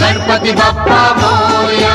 गणपति बाप्पा मोया